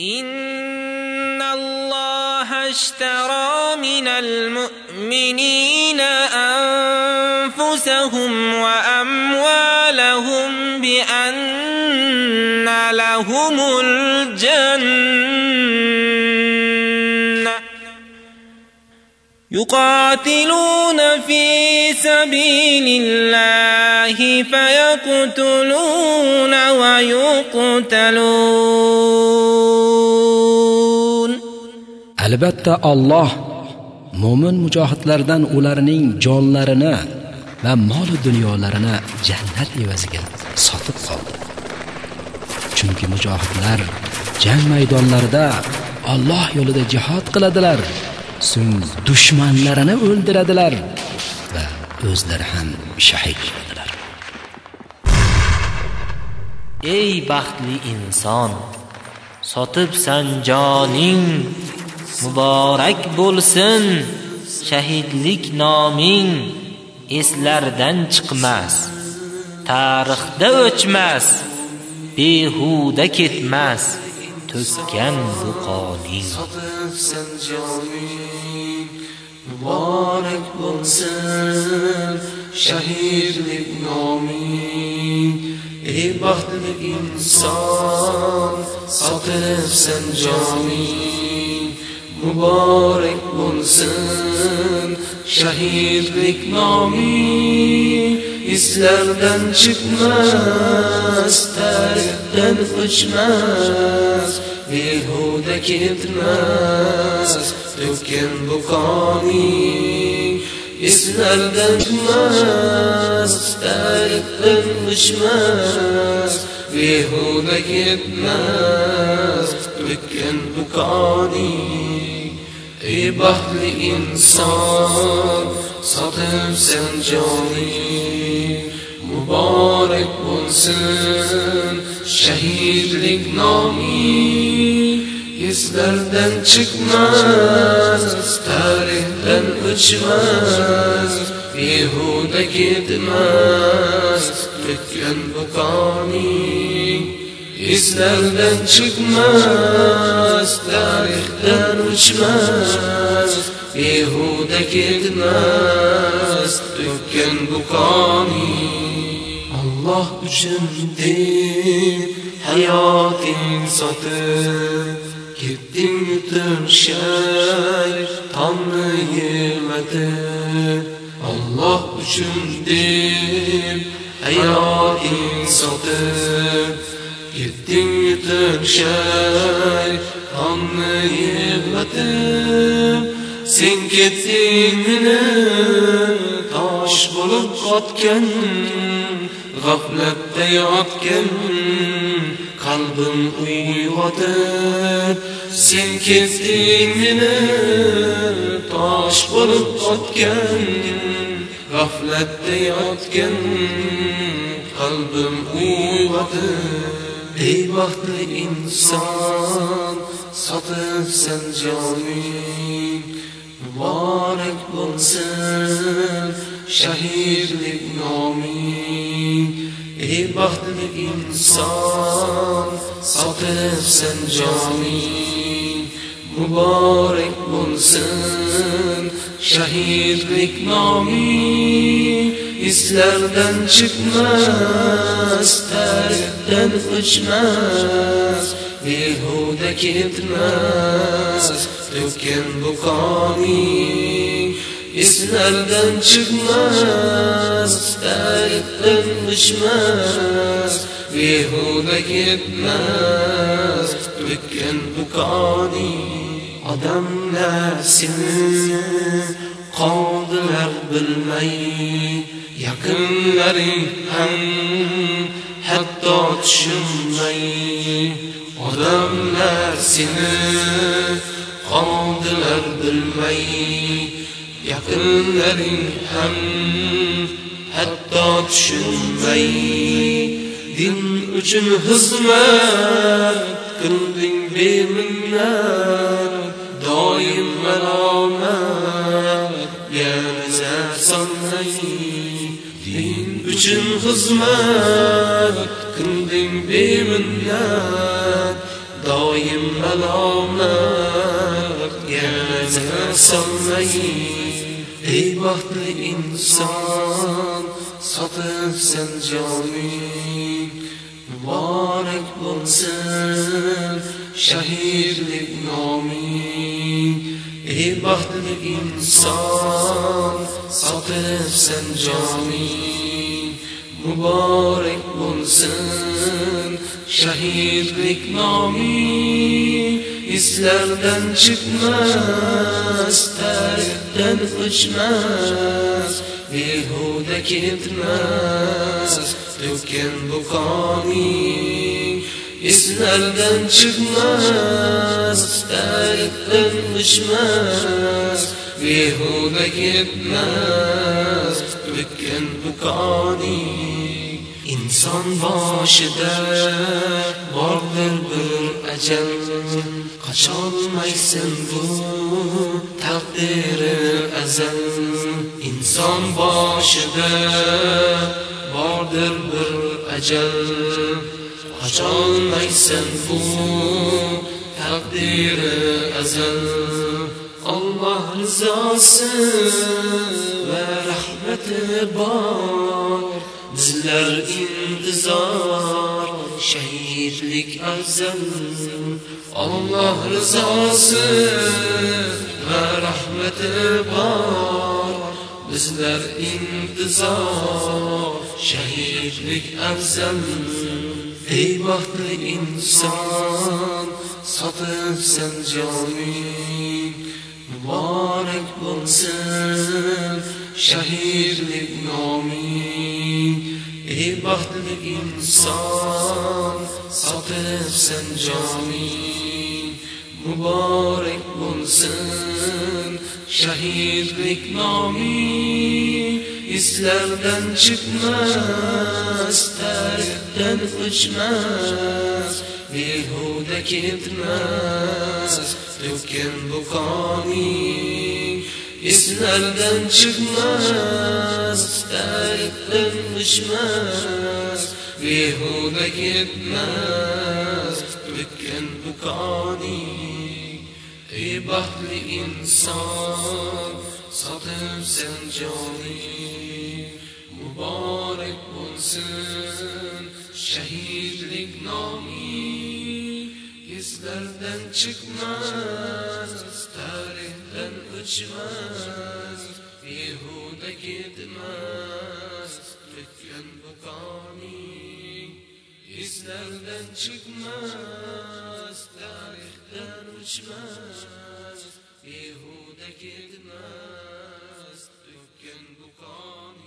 إن الله اشترى من المؤمنين أنفسهم وأموالهم بأن لهم الجنة يقاتلون في سبيل الله فيقتلون ويقتلون albatta Alloh mo'min mujohidlardan ularning jonlarini va mol dunyolarini jannat evaziga sotib qoldi chunki mujohidlar jang maydonlarida Alloh yo'lida jihad qiladilar so'ng dushmanlarini o'ldiradilar va O'zlari ham shahid bo'ladilar. Ey baxtli inson sotibsan joning muborak bo'lsin shahidlik noming eslardan chiqmas tarixda o'chmas behuda ketmas to'kkan bu qoning Mübarek bulsun şehirlik nomin Ey bahtlı insan satırıp sen camin Mübarek bulsun şehirlik nomin İzlerden çıkmaz, tarihten uçmaz. Behude gitmez. To'kkan bu qoning eslardan chiqmas tarixdan o'chmas behuda ketmas. To'kkan bu qoning ey baxtli inson sotibsan joning muborak bo'lsin shahidlik noming İzlerden çıkmaz, tarihten uçmaz Bihude gitmez, tükken bu kani İzlerden çıkmaz, tarihten uçmaz Bihude gitmez, tükken bu kani Allah üçündür hayat insatı sotib şey tanrı yemedi. Allah Alloh uchun deb hayoting Gittin yutun şey tanrı yemedi. Sen ketding meni tosh bo'lib qotgan Gaflette yatken qalbim uyg'otib sen ketding meni tosh bo'lib qotgan g'aflatda yotgan qalbim uyg'otib ey baxtli inson sotibsan joning muborak bo'lsin shahidlik noming bahtım insan Satıp sen camin Mübarek bulsun Şehitlik nami. İzlerden çıkmaz Tarihten uçmaz. Behude gitmez Dökken bu kamin eslardan chiqmas tarixdan o'chmas behuda ketmas to'kkan bu qoning odamlar seni qoldilar bilmay yaqinlaring ham hatto tushunmay odamlar seni qoldilar bilmay yaqinlaring ham hatto tushunmay. Din uchun xizmat qilding beminnat doim malomat nazar solmay din uchun xizmat qilding beminnat doim malomatga nazar solmay Ey bahtlı insan Satıp sen canın. Mübarek bulsun Şehirlik namin Ey bahtlı insan Satıp sen canın. Mübarek bulsun Şehirlik namin İzlerden çıkmaz, tarihten uçmaz Behude gitmez, döken bu kani İzlerden çıkmaz, tarihten uçmaz Behude gitmez, döken bu kani İnsan başıda vardır bir ecel qocholmaysan bu taqdiri azal inson boshida bordir bir ajal qocholmaysan bu taqdiri azal Alloh rizosi va rahmati bor bizlar intizor shahidlik afzal. Alloh rizosi va rahmati bor bizlar intizor shahidlik afzal. Ey baxtli inson sotibsan joning muborak bo'lsin shahidlik noming Ey bahtlı insan Satıp sen cami Mübarek bulsun Şehirlik nami İzlerden çıkmaz Tarihten uçmaz. Beyhude gitmez Dökken bu kami İzlerden çıkmaz, tarihten düşmez Bihude gitmez, bükken bu kani Ey bahri insan, satıp sen cani. Mübarek bulsun, şehitlik nami. İzlerden çıkmaz, tarih ko'chmas behuda ketmas to'kkan buqoning izlaridan chiqmas tarixdan o'chmas behuda ketmas to'kkan buqoning